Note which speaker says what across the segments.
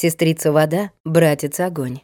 Speaker 1: Сестрица вода, братец огонь.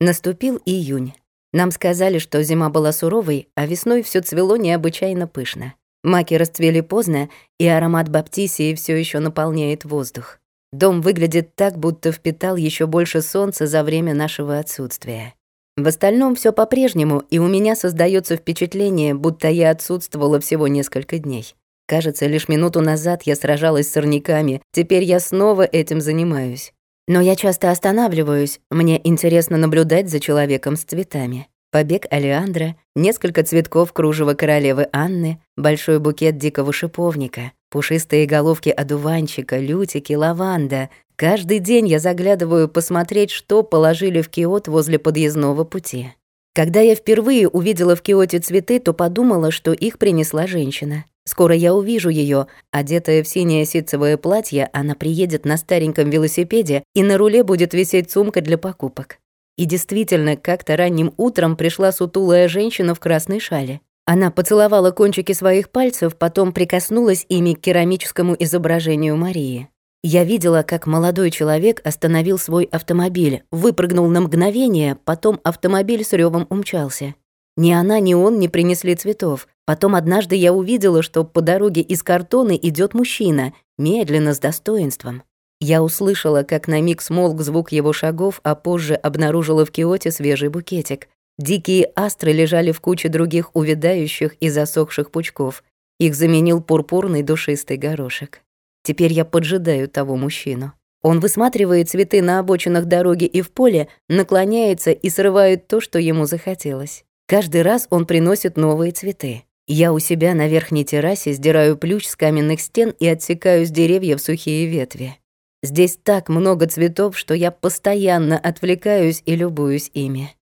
Speaker 1: Наступил июнь. Нам сказали, что зима была суровой, а весной все цвело необычайно пышно. Маки расцвели поздно, и аромат баптисии все еще наполняет воздух. Дом выглядит так, будто впитал еще больше солнца за время нашего отсутствия. В остальном все по-прежнему, и у меня создается впечатление, будто я отсутствовала всего несколько дней. Кажется, лишь минуту назад я сражалась с сорняками, теперь я снова этим занимаюсь. Но я часто останавливаюсь, мне интересно наблюдать за человеком с цветами. Побег алиандра, несколько цветков кружева королевы Анны, большой букет дикого шиповника, пушистые головки одуванчика, лютики, лаванда. Каждый день я заглядываю посмотреть, что положили в киот возле подъездного пути. Когда я впервые увидела в киоте цветы, то подумала, что их принесла женщина. Скоро я увижу ее, одетая в синее ситцевое платье, она приедет на стареньком велосипеде, и на руле будет висеть сумка для покупок. И действительно, как-то ранним утром пришла сутулая женщина в красной шале. Она поцеловала кончики своих пальцев, потом прикоснулась ими к керамическому изображению Марии. Я видела, как молодой человек остановил свой автомобиль, выпрыгнул на мгновение, потом автомобиль с ревом умчался. Ни она, ни он не принесли цветов. Потом однажды я увидела, что по дороге из картона идет мужчина, медленно, с достоинством. Я услышала, как на миг смолк звук его шагов, а позже обнаружила в киоте свежий букетик. Дикие астры лежали в куче других увядающих и засохших пучков. Их заменил пурпурный душистый горошек. Теперь я поджидаю того мужчину. Он высматривает цветы на обочинах дороги и в поле, наклоняется и срывает то, что ему захотелось. Каждый раз он приносит новые цветы. Я у себя на верхней террасе сдираю плющ с каменных стен и отсекаю с деревьев сухие ветви. Здесь так много цветов, что я постоянно отвлекаюсь и любуюсь ими.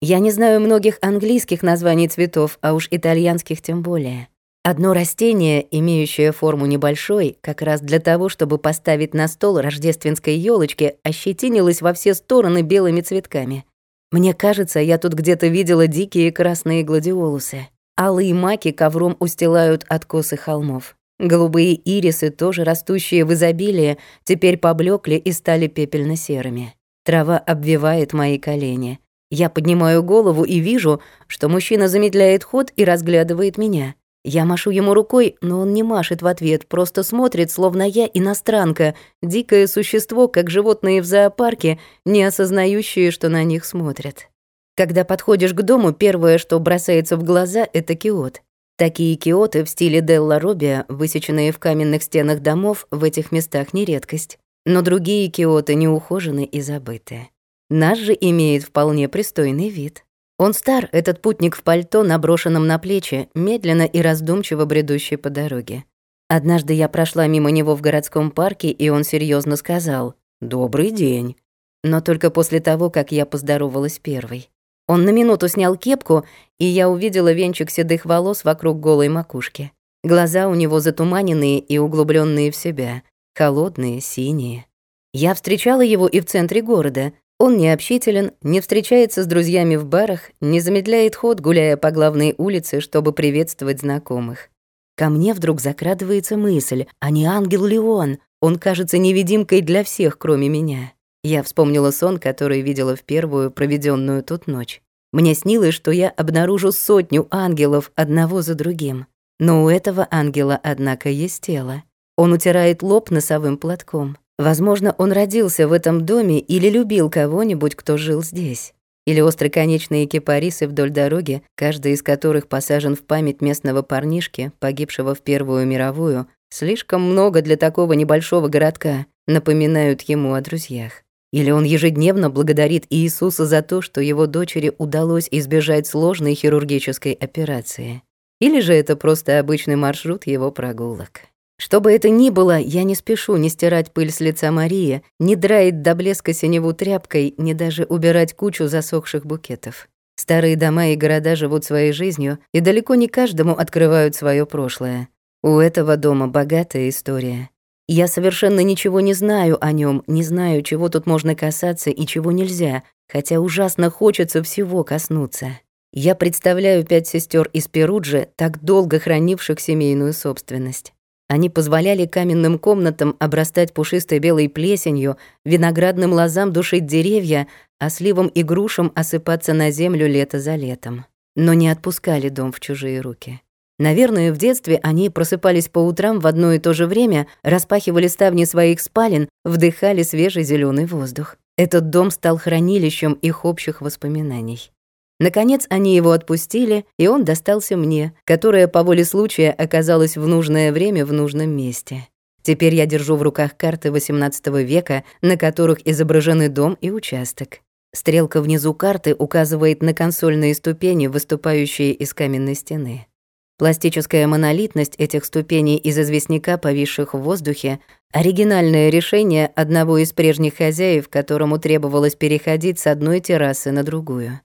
Speaker 1: Я не знаю многих английских названий цветов, а уж итальянских тем более. Одно растение, имеющее форму небольшой, как раз для того, чтобы поставить на стол рождественской елочки, ощетинилось во все стороны белыми цветками. Мне кажется, я тут где-то видела дикие красные гладиолусы. Алые маки ковром устилают откосы холмов. Голубые ирисы, тоже растущие в изобилии, теперь поблекли и стали пепельно-серыми. Трава обвивает мои колени. Я поднимаю голову и вижу, что мужчина замедляет ход и разглядывает меня. Я машу ему рукой, но он не машет в ответ, просто смотрит, словно я иностранка, дикое существо, как животные в зоопарке, не осознающие, что на них смотрят. Когда подходишь к дому, первое, что бросается в глаза, это киот. Такие киоты в стиле Делла Робия, высеченные в каменных стенах домов, в этих местах не редкость. Но другие киоты неухожены и забыты. Наш же имеет вполне пристойный вид. Он стар, этот путник в пальто, наброшенном на плечи, медленно и раздумчиво бредущий по дороге. Однажды я прошла мимо него в городском парке, и он серьезно сказал «Добрый день». Но только после того, как я поздоровалась первой. Он на минуту снял кепку, и я увидела венчик седых волос вокруг голой макушки. Глаза у него затуманенные и углубленные в себя, холодные, синие. Я встречала его и в центре города, он не общителен, не встречается с друзьями в барах, не замедляет ход, гуляя по главной улице, чтобы приветствовать знакомых. Ко мне вдруг закрадывается мысль, а не ангел ли он? Он кажется невидимкой для всех, кроме меня. Я вспомнила сон, который видела в первую проведенную тут ночь. Мне снилось, что я обнаружу сотню ангелов одного за другим. Но у этого ангела, однако, есть тело. Он утирает лоб носовым платком. Возможно, он родился в этом доме или любил кого-нибудь, кто жил здесь. Или остроконечные кипарисы вдоль дороги, каждый из которых посажен в память местного парнишки, погибшего в Первую мировую, слишком много для такого небольшого городка, напоминают ему о друзьях. Или он ежедневно благодарит Иисуса за то, что его дочери удалось избежать сложной хирургической операции. Или же это просто обычный маршрут его прогулок. Что бы это ни было, я не спешу не стирать пыль с лица Марии, не драить до блеска синеву тряпкой, не даже убирать кучу засохших букетов. Старые дома и города живут своей жизнью, и далеко не каждому открывают свое прошлое. У этого дома богатая история. Я совершенно ничего не знаю о нем, не знаю, чего тут можно касаться и чего нельзя, хотя ужасно хочется всего коснуться. Я представляю пять сестер из Перуджи, так долго хранивших семейную собственность. Они позволяли каменным комнатам обрастать пушистой белой плесенью, виноградным лозам душить деревья, а сливам и грушам осыпаться на землю лето за летом. Но не отпускали дом в чужие руки. Наверное, в детстве они просыпались по утрам в одно и то же время, распахивали ставни своих спален, вдыхали свежий зеленый воздух. Этот дом стал хранилищем их общих воспоминаний. Наконец они его отпустили, и он достался мне, которая по воле случая оказалась в нужное время в нужном месте. Теперь я держу в руках карты XVIII века, на которых изображены дом и участок. Стрелка внизу карты указывает на консольные ступени, выступающие из каменной стены. Пластическая монолитность этих ступеней из известняка, повисших в воздухе, оригинальное решение одного из прежних хозяев, которому требовалось переходить с одной террасы на другую.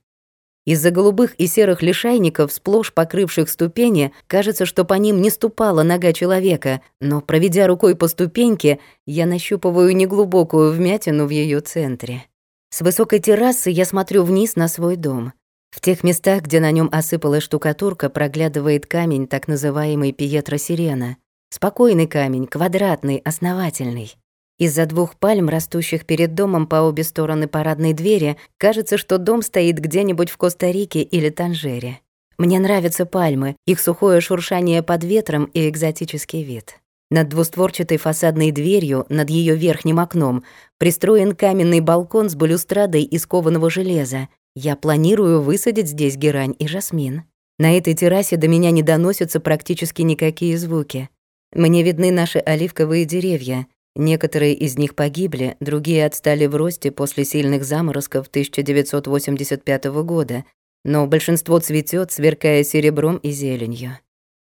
Speaker 1: Из-за голубых и серых лишайников, сплошь покрывших ступени, кажется, что по ним не ступала нога человека, но, проведя рукой по ступеньке, я нащупываю неглубокую вмятину в ее центре. С высокой террасы я смотрю вниз на свой дом. В тех местах, где на нем осыпалась штукатурка, проглядывает камень, так называемый Пьетро Сирена. Спокойный камень, квадратный, основательный. Из-за двух пальм, растущих перед домом по обе стороны парадной двери, кажется, что дом стоит где-нибудь в Коста-Рике или Танжере. Мне нравятся пальмы, их сухое шуршание под ветром и экзотический вид. Над двустворчатой фасадной дверью, над ее верхним окном, пристроен каменный балкон с балюстрадой из кованого железа. Я планирую высадить здесь герань и жасмин. На этой террасе до меня не доносятся практически никакие звуки. Мне видны наши оливковые деревья, Некоторые из них погибли, другие отстали в росте после сильных заморозков 1985 года, но большинство цветет, сверкая серебром и зеленью.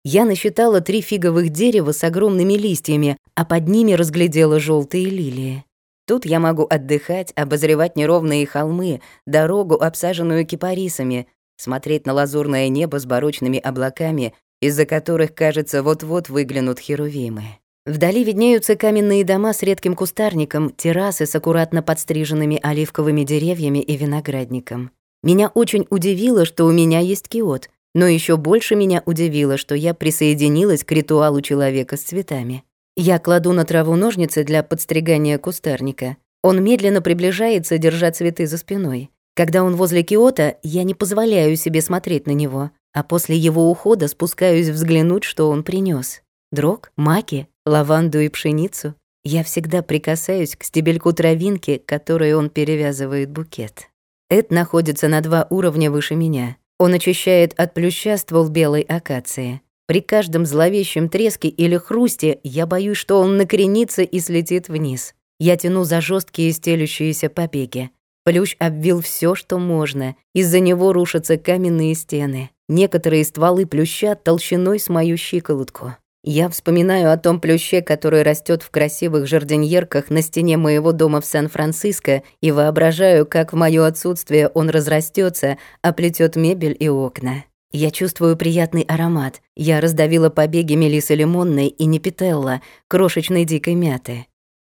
Speaker 1: Я насчитала три фиговых дерева с огромными листьями, а под ними разглядела желтые лилии. Тут я могу отдыхать, обозревать неровные холмы, дорогу, обсаженную кипарисами, смотреть на лазурное небо с барочными облаками, из-за которых, кажется, вот-вот выглянут херувимы. Вдали виднеются каменные дома с редким кустарником, террасы с аккуратно подстриженными оливковыми деревьями и виноградником. Меня очень удивило, что у меня есть киот, но еще больше меня удивило, что я присоединилась к ритуалу человека с цветами. Я кладу на траву ножницы для подстригания кустарника. Он медленно приближается, держа цветы за спиной. Когда он возле киота, я не позволяю себе смотреть на него, а после его ухода спускаюсь взглянуть, что он принес. Дрог, маки, лаванду и пшеницу, я всегда прикасаюсь к стебельку травинки, которой он перевязывает букет. Эд находится на два уровня выше меня. Он очищает от плюща ствол белой акации. При каждом зловещем треске или хрусте я боюсь, что он накренится и слетит вниз. Я тяну за жесткие стелющиеся побеги. Плющ обвил все, что можно. Из-за него рушатся каменные стены. Некоторые стволы плюща толщиной с мою щиколотку. Я вспоминаю о том плюще, который растет в красивых жардиньерках на стене моего дома в Сан-Франциско, и воображаю, как в моё отсутствие он разрастется, оплетет мебель и окна. Я чувствую приятный аромат. Я раздавила побеги мелисы лимонной и непителла, крошечной дикой мяты.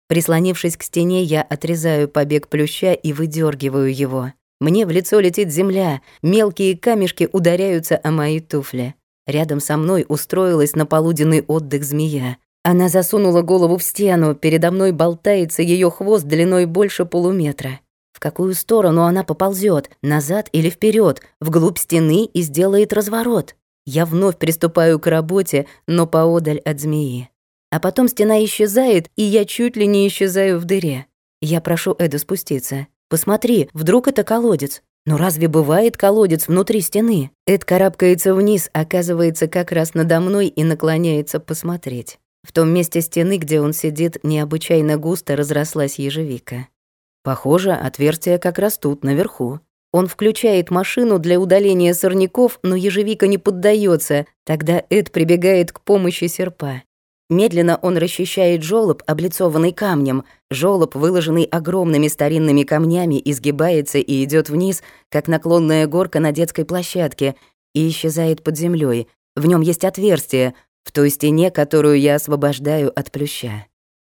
Speaker 1: Прислонившись к стене, я отрезаю побег плюща и выдергиваю его. Мне в лицо летит земля, мелкие камешки ударяются о мои туфли. Рядом со мной устроилась на полуденный отдых змея. Она засунула голову в стену, передо мной болтается ее хвост длиной больше полуметра. В какую сторону она поползет, назад или вперед, вглубь стены и сделает разворот? Я вновь приступаю к работе, но поодаль от змеи. А потом стена исчезает, и я чуть ли не исчезаю в дыре. Я прошу Эду спуститься. «Посмотри, вдруг это колодец?» Но разве бывает колодец внутри стены? Эд карабкается вниз, оказывается как раз надо мной и наклоняется посмотреть. В том месте стены, где он сидит, необычайно густо разрослась ежевика. Похоже, отверстие как раз тут, наверху. Он включает машину для удаления сорняков, но ежевика не поддается. Тогда Эд прибегает к помощи серпа. Медленно он расчищает жёлоб, облицованный камнем. Жёлоб, выложенный огромными старинными камнями, изгибается и идет вниз, как наклонная горка на детской площадке, и исчезает под землей. В нем есть отверстие, в той стене, которую я освобождаю от плюща.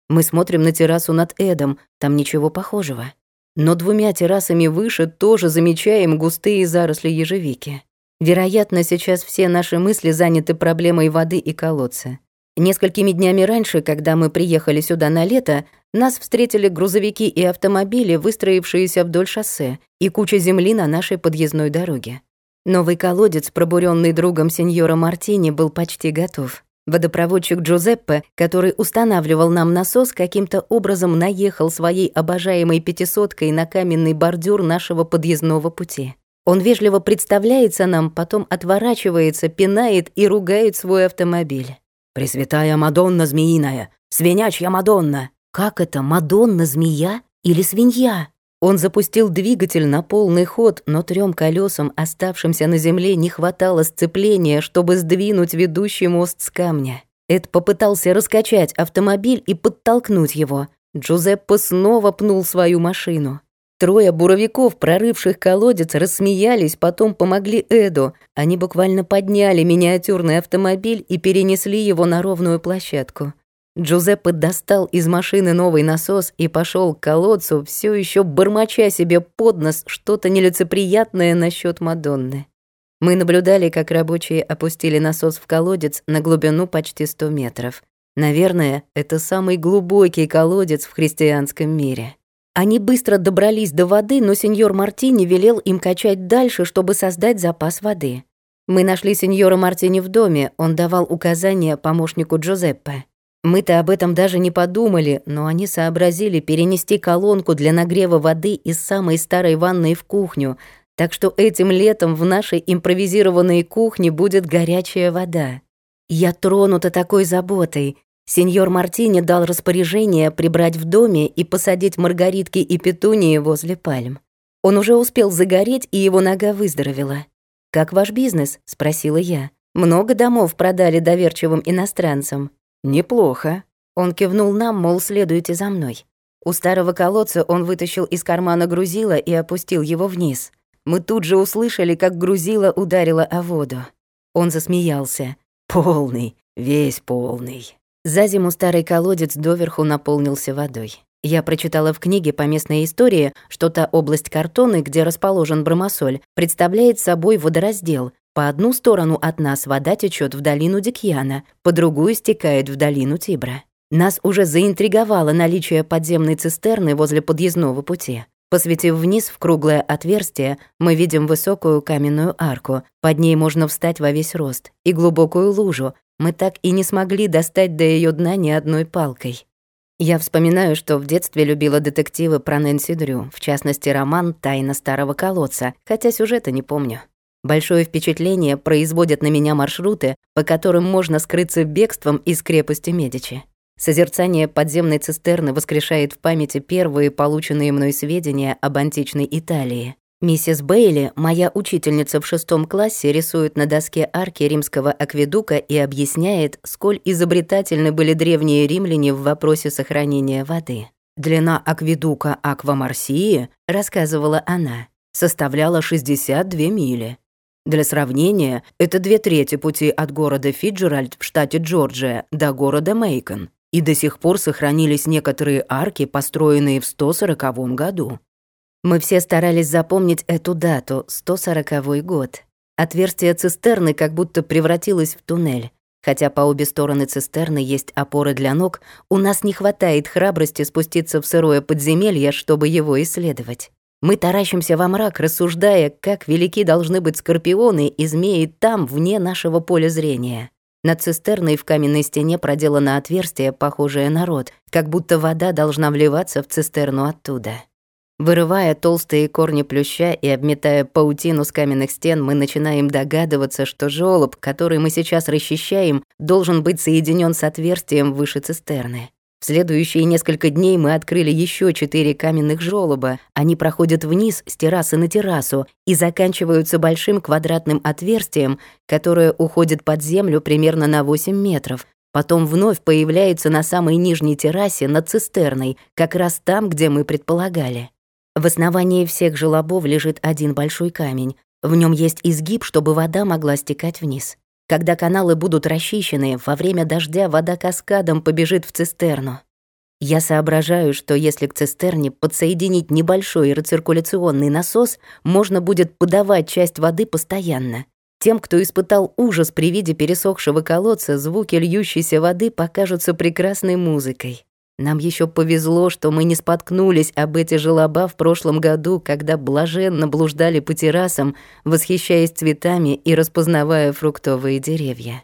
Speaker 1: Мы смотрим на террасу над Эдом, там ничего похожего. Но двумя террасами выше тоже замечаем густые заросли ежевики. Вероятно, сейчас все наши мысли заняты проблемой воды и колодца. Несколькими днями раньше, когда мы приехали сюда на лето, нас встретили грузовики и автомобили, выстроившиеся вдоль шоссе, и куча земли на нашей подъездной дороге. Новый колодец, пробуренный другом сеньора Мартини, был почти готов. Водопроводчик Джузеппе, который устанавливал нам насос, каким-то образом наехал своей обожаемой пятисоткой на каменный бордюр нашего подъездного пути. Он вежливо представляется нам, потом отворачивается, пинает и ругает свой автомобиль.
Speaker 2: «Пресвятая Мадонна змеиная! Свинячья Мадонна!»
Speaker 1: «Как это, Мадонна-змея или свинья?» Он запустил двигатель на полный ход, но трем колесам, оставшимся на земле, не хватало сцепления, чтобы сдвинуть ведущий мост с камня. Эд попытался раскачать автомобиль и подтолкнуть его. Джузеппе снова пнул свою машину. Трое буровиков, прорывших колодец, рассмеялись, потом помогли Эду. Они буквально подняли миниатюрный автомобиль и перенесли его на ровную площадку. Джузеппе достал из машины новый насос и пошел к колодцу, все еще бормоча себе под нос что-то нелицеприятное насчет Мадонны. Мы наблюдали, как рабочие опустили насос в колодец на глубину почти 100 метров. Наверное, это самый глубокий колодец в христианском мире. Они быстро добрались до воды, но сеньор Мартини велел им качать дальше, чтобы создать запас воды. Мы нашли сеньора Мартини в доме, он давал указания помощнику Джузеппе. Мы-то об этом даже не подумали, но они сообразили перенести колонку для нагрева воды из самой старой ванной в кухню, так что этим летом в нашей импровизированной кухне будет горячая вода. Я тронута такой заботой. Сеньор Мартини дал распоряжение прибрать в доме и посадить маргаритки и петунии возле пальм. Он уже успел загореть, и его нога выздоровела. «Как ваш бизнес?» — спросила я. «Много домов продали доверчивым иностранцам?»
Speaker 2: «Неплохо».
Speaker 1: Он кивнул нам, мол, следуйте за мной. У старого колодца он вытащил из кармана грузила и опустил его вниз. Мы тут же услышали, как грузило ударило о воду. Он засмеялся.
Speaker 2: «Полный, весь полный».
Speaker 1: За зиму старый колодец доверху наполнился водой. Я прочитала в книге по местной истории, что та область картоны, где расположен Бромосоль, представляет собой водораздел, по одну сторону от нас вода течет в долину Дикьяна, по другую стекает в долину Тибра. Нас уже заинтриговало наличие подземной цистерны возле подъездного пути. Посветив вниз в круглое отверстие, мы видим высокую каменную арку. Под ней можно встать во весь рост. И глубокую лужу. Мы так и не смогли достать до ее дна ни одной палкой. Я вспоминаю, что в детстве любила детективы про Нэнси Дрю, в частности, роман «Тайна старого колодца», хотя сюжета не помню. Большое впечатление производят на меня маршруты, по которым можно скрыться бегством из крепости Медичи. Созерцание подземной цистерны воскрешает в памяти первые полученные мной сведения об античной Италии. Миссис Бейли, моя учительница в шестом классе, рисует на доске арки римского акведука и объясняет, сколь изобретательны были древние римляне в вопросе сохранения воды. «Длина акведука Аквамарсии», — рассказывала она, — составляла 62 мили. Для сравнения, это две трети пути от города Фиджеральд в штате Джорджия до города Мейкон, и до сих пор сохранились некоторые арки, построенные в 140 году. Мы все старались запомнить эту дату, 140 год. Отверстие цистерны как будто превратилось в туннель. Хотя по обе стороны цистерны есть опоры для ног, у нас не хватает храбрости спуститься в сырое подземелье, чтобы его исследовать. Мы таращимся во мрак, рассуждая, как велики должны быть скорпионы и змеи там, вне нашего поля зрения. Над цистерной в каменной стене проделано отверстие, похожее на рот, как будто вода должна вливаться в цистерну оттуда. Вырывая толстые корни плюща и обметая паутину с каменных стен, мы начинаем догадываться, что жёлоб, который мы сейчас расчищаем, должен быть соединен с отверстием выше цистерны. В следующие несколько дней мы открыли еще четыре каменных жёлоба. Они проходят вниз с террасы на террасу и заканчиваются большим квадратным отверстием, которое уходит под землю примерно на 8 метров. Потом вновь появляется на самой нижней террасе над цистерной, как раз там, где мы предполагали. В основании всех желобов лежит один большой камень. В нем есть изгиб, чтобы вода могла стекать вниз. Когда каналы будут расчищены, во время дождя вода каскадом побежит в цистерну. Я соображаю, что если к цистерне подсоединить небольшой рециркуляционный насос, можно будет подавать часть воды постоянно. Тем, кто испытал ужас при виде пересохшего колодца, звуки льющейся воды покажутся прекрасной музыкой. Нам еще повезло, что мы не споткнулись об эти желоба в прошлом году, когда блаженно блуждали по террасам, восхищаясь цветами и распознавая фруктовые деревья.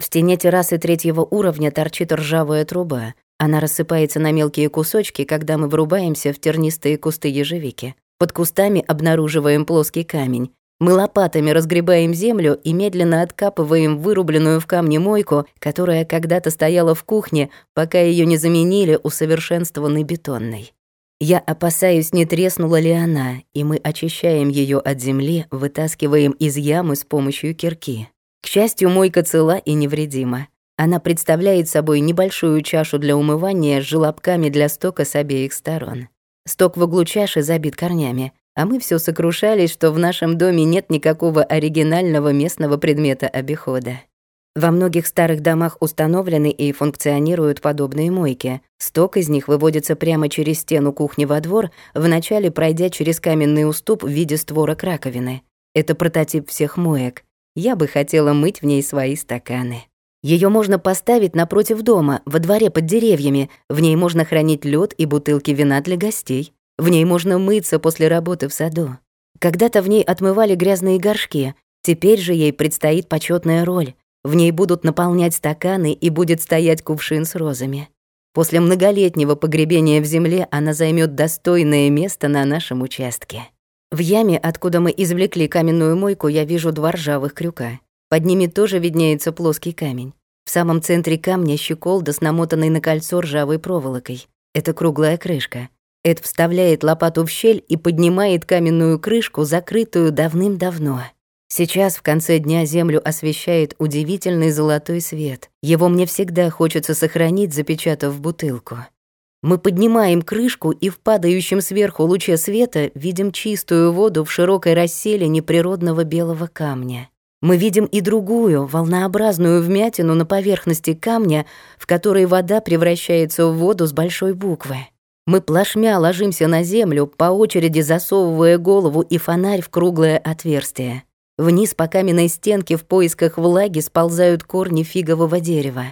Speaker 1: В стене террасы третьего уровня торчит ржавая труба. Она рассыпается на мелкие кусочки, когда мы врубаемся в тернистые кусты ежевики. Под кустами обнаруживаем плоский камень. Мы лопатами разгребаем землю и медленно откапываем вырубленную в камне мойку, которая когда-то стояла в кухне, пока ее не заменили усовершенствованной бетонной. Я опасаюсь, не треснула ли она, и мы очищаем ее от земли, вытаскиваем из ямы с помощью кирки. К счастью, мойка цела и невредима. Она представляет собой небольшую чашу для умывания с желобками для стока с обеих сторон. Сток в углу чаши забит корнями, а мы все сокрушались, что в нашем доме нет никакого оригинального местного предмета обихода. Во многих старых домах установлены и функционируют подобные мойки. Сток из них выводится прямо через стену кухни во двор, вначале пройдя через каменный уступ в виде створок раковины. Это прототип всех моек. Я бы хотела мыть в ней свои стаканы. Ее можно поставить напротив дома, во дворе под деревьями. В ней можно хранить лед и бутылки вина для гостей. В ней можно мыться после работы в саду. Когда-то в ней отмывали грязные горшки, теперь же ей предстоит почетная роль. В ней будут наполнять стаканы и будет стоять кувшин с розами. После многолетнего погребения в земле она займет достойное место на нашем участке. В яме, откуда мы извлекли каменную мойку, я вижу два ржавых крюка. Под ними тоже виднеется плоский камень. В самом центре камня щеколда с намотанной на кольцо ржавой проволокой. Это круглая крышка. Эд вставляет лопату в щель и поднимает каменную крышку, закрытую давным-давно. Сейчас в конце дня землю освещает удивительный золотой свет. Его мне всегда хочется сохранить, запечатав бутылку. Мы поднимаем крышку и в падающем сверху луче света видим чистую воду в широкой расселине природного белого камня. Мы видим и другую, волнообразную вмятину на поверхности камня, в которой вода превращается в воду с большой буквы. Мы плашмя ложимся на землю, по очереди засовывая голову и фонарь в круглое отверстие. Вниз по каменной стенке в поисках влаги сползают корни фигового дерева.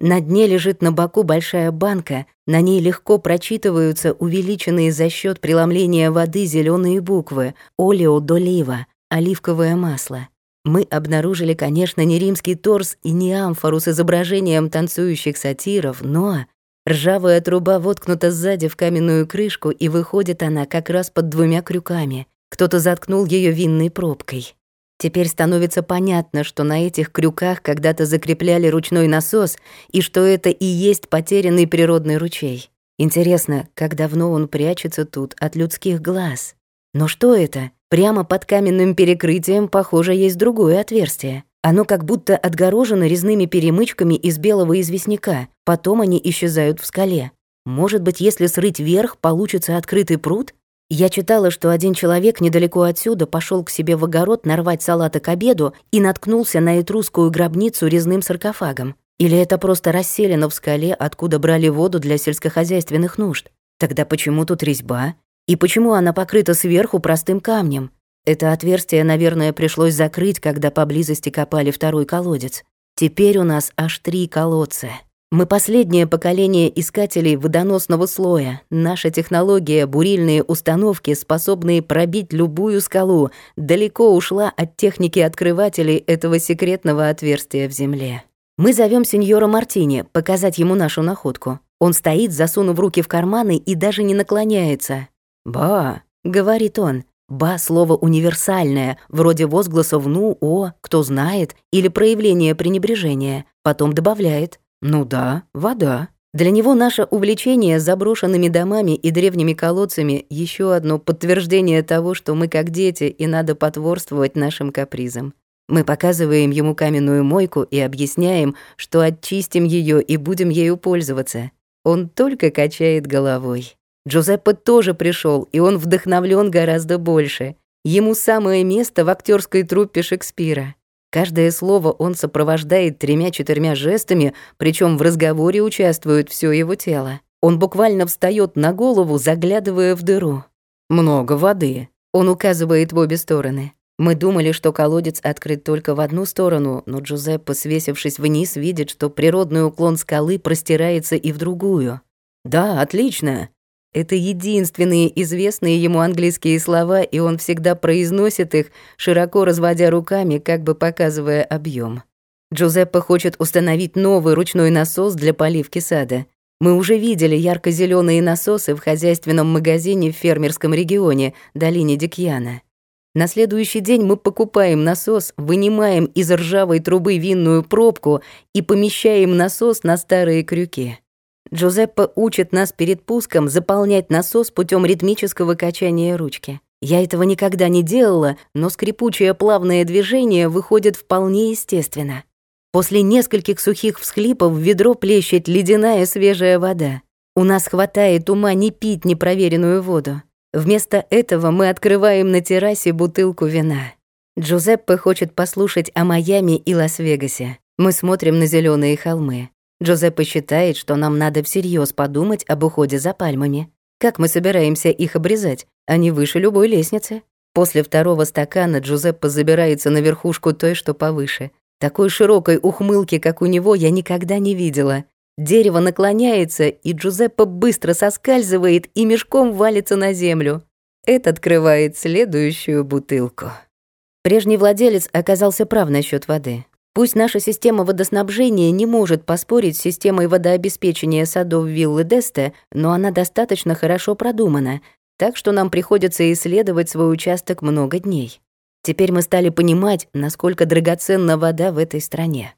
Speaker 1: На дне лежит на боку большая банка, на ней легко прочитываются увеличенные за счет преломления воды зеленые буквы «Олео долива» — оливковое масло. Мы обнаружили, конечно, не римский торс и не амфору с изображением танцующих сатиров, но Ржавая труба воткнута сзади в каменную крышку, и выходит она как раз под двумя крюками. Кто-то заткнул ее винной пробкой. Теперь становится понятно, что на этих крюках когда-то закрепляли ручной насос, и что это и есть потерянный природный ручей. Интересно, как давно он прячется тут от людских глаз. Но что это? Прямо под каменным перекрытием, похоже, есть другое отверстие. Оно как будто отгорожено резными перемычками из белого известняка, потом они исчезают в скале. Может быть, если срыть вверх, получится открытый пруд? Я читала, что один человек недалеко отсюда пошел к себе в огород нарвать салата к обеду и наткнулся на этрусскую гробницу резным саркофагом. Или это просто расселено в скале, откуда брали воду для сельскохозяйственных нужд? Тогда почему тут резьба? И почему она покрыта сверху простым камнем? Это отверстие, наверное, пришлось закрыть, когда поблизости копали второй колодец. Теперь у нас аж три колодца. Мы последнее поколение искателей водоносного слоя. Наша технология, бурильные установки, способные пробить любую скалу, далеко ушла от техники открывателей этого секретного отверстия в земле. Мы зовем сеньора Мартини, показать ему нашу находку. Он стоит, засунув руки в карманы и даже не наклоняется. «Ба», — говорит он, Ба — слово универсальное, вроде возгласов «ну», «о», «кто знает» или проявление пренебрежения. Потом добавляет «ну да, вода». Для него наше увлечение заброшенными домами и древними колодцами — еще одно подтверждение того, что мы как дети, и надо потворствовать нашим капризам. Мы показываем ему каменную мойку и объясняем, что очистим ее и будем ею пользоваться. Он только качает головой. Джузеппе тоже пришел, и он вдохновлен гораздо больше. Ему самое место в актерской труппе Шекспира. Каждое слово он сопровождает тремя-четырьмя жестами, причем в разговоре участвует все его тело. Он буквально встает на голову, заглядывая в дыру. «Много воды», — он указывает в обе стороны. Мы думали, что колодец открыт только в одну сторону, но Джузеппе, свесившись вниз, видит, что природный уклон скалы простирается и в другую.
Speaker 2: «Да, отлично!»
Speaker 1: Это единственные известные ему английские слова, и он всегда произносит их, широко разводя руками, как бы показывая объем. Джузеппе хочет установить новый ручной насос для поливки сада. Мы уже видели ярко зеленые насосы в хозяйственном магазине в фермерском регионе, долине Дикьяна. На следующий день мы покупаем насос, вынимаем из ржавой трубы винную пробку и помещаем насос на старые крюки. Джузеппе учит нас перед пуском заполнять насос путем ритмического качания ручки. Я этого никогда не делала, но скрипучее плавное движение выходит вполне естественно. После нескольких сухих всхлипов в ведро плещет ледяная свежая вода. У нас хватает ума не пить непроверенную воду. Вместо этого мы открываем на террасе бутылку вина. Джузеппе хочет послушать о Майами и Лас-Вегасе. Мы смотрим на зеленые холмы. Джузеппе считает, что нам надо всерьез подумать об уходе за пальмами. Как мы собираемся их обрезать? Они выше любой лестницы. После второго стакана Джузеппе забирается на верхушку той, что повыше. Такой широкой ухмылки, как у него, я никогда не видела. Дерево наклоняется, и Джузеппе быстро соскальзывает и мешком валится на землю. Это открывает следующую бутылку. Прежний владелец оказался прав насчет воды. Пусть наша система водоснабжения не может поспорить с системой водообеспечения садов виллы Десте, но она достаточно хорошо продумана, так что нам приходится исследовать свой участок много дней. Теперь мы стали понимать, насколько драгоценна вода в этой стране.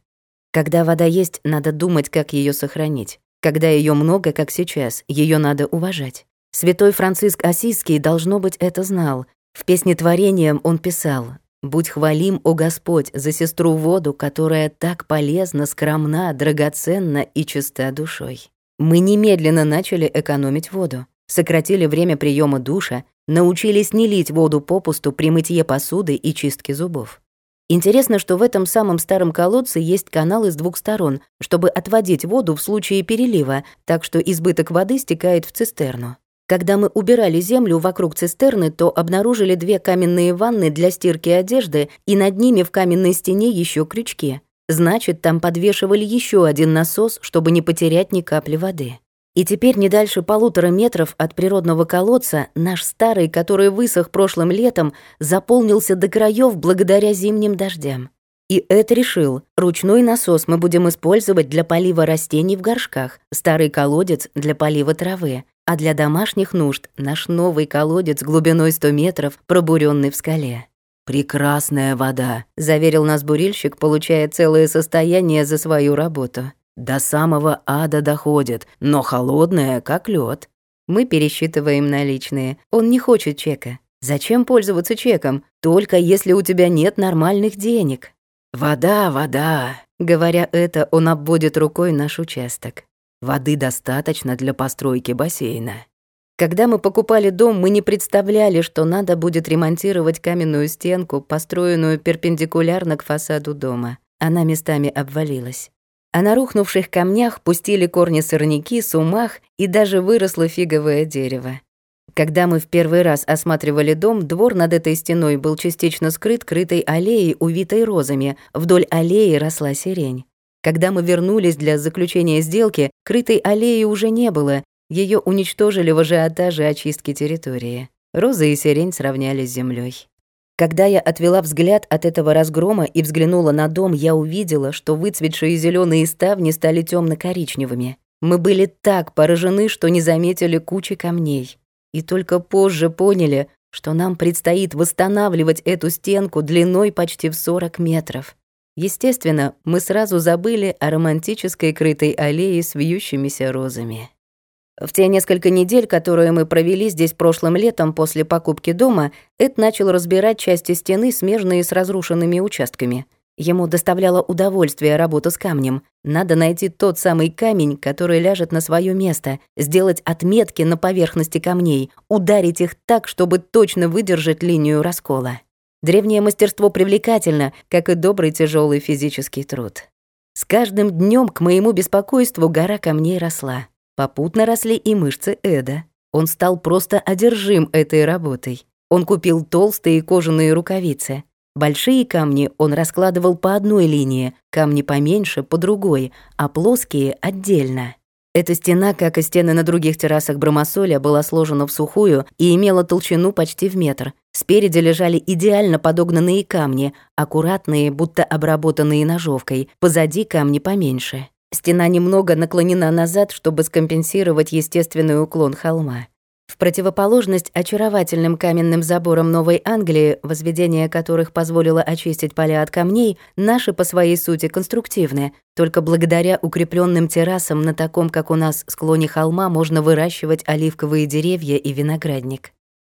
Speaker 1: Когда вода есть, надо думать, как ее сохранить. Когда ее много, как сейчас, ее надо уважать. Святой Франциск Осийский, должно быть, это знал. В песне творением он писал Будь хвалим, о Господь, за сестру воду, которая так полезна, скромна, драгоценна и чиста душой. Мы немедленно начали экономить воду, сократили время приема душа, научились не лить воду попусту при мытье посуды и чистке зубов. Интересно, что в этом самом старом колодце есть канал из двух сторон, чтобы отводить воду в случае перелива, так что избыток воды стекает в цистерну. Когда мы убирали землю вокруг цистерны, то обнаружили две каменные ванны для стирки одежды, и над ними в каменной стене еще крючки. Значит, там подвешивали еще один насос, чтобы не потерять ни капли воды. И теперь не дальше полутора метров от природного колодца наш старый, который высох прошлым летом, заполнился до краев благодаря зимним дождям. И это решил. Ручной насос мы будем использовать для полива растений в горшках, старый колодец для полива травы, а для домашних нужд наш новый колодец глубиной 100 метров, пробуренный в скале.
Speaker 2: «Прекрасная вода», —
Speaker 1: заверил нас бурильщик, получая целое состояние за свою работу.
Speaker 2: «До самого ада доходит, но холодная, как лед.
Speaker 1: Мы пересчитываем наличные. Он не хочет чека. Зачем пользоваться чеком? Только если у тебя нет нормальных денег.
Speaker 2: «Вода, вода!»
Speaker 1: Говоря это, он обводит рукой наш участок.
Speaker 2: Воды достаточно для постройки бассейна.
Speaker 1: Когда мы покупали дом, мы не представляли, что надо будет ремонтировать каменную стенку, построенную перпендикулярно к фасаду дома. Она местами обвалилась. А на рухнувших камнях пустили корни сорняки, сумах и даже выросло фиговое дерево. Когда мы в первый раз осматривали дом, двор над этой стеной был частично скрыт крытой аллеей, увитой розами. Вдоль аллеи росла сирень. Когда мы вернулись для заключения сделки, крытой аллеи уже не было. Ее уничтожили в ажиотаже очистки территории. Розы и сирень сравнялись с землей. Когда я отвела взгляд от этого разгрома и взглянула на дом, я увидела, что выцветшие зеленые ставни стали темно коричневыми Мы были так поражены, что не заметили кучи камней. И только позже поняли, что нам предстоит восстанавливать эту стенку длиной почти в 40 метров. Естественно, мы сразу забыли о романтической крытой аллее с вьющимися розами. В те несколько недель, которые мы провели здесь прошлым летом после покупки дома, Эд начал разбирать части стены, смежные с разрушенными участками. Ему доставляло удовольствие работа с камнем. Надо найти тот самый камень, который ляжет на свое место, сделать отметки на поверхности камней, ударить их так, чтобы точно выдержать линию раскола. Древнее мастерство привлекательно, как и добрый тяжелый физический труд. С каждым днем к моему беспокойству гора камней росла. Попутно росли и мышцы Эда. Он стал просто одержим этой работой. Он купил толстые кожаные рукавицы. Большие камни он раскладывал по одной линии, камни поменьше — по другой, а плоские — отдельно. Эта стена, как и стены на других террасах Бромосоля, была сложена в сухую и имела толщину почти в метр. Спереди лежали идеально подогнанные камни, аккуратные, будто обработанные ножовкой, позади камни поменьше. Стена немного наклонена назад, чтобы скомпенсировать естественный уклон холма. В противоположность очаровательным каменным заборам Новой Англии, возведение которых позволило очистить поля от камней, наши по своей сути конструктивны. Только благодаря укрепленным террасам на таком, как у нас, склоне холма можно выращивать оливковые деревья и виноградник.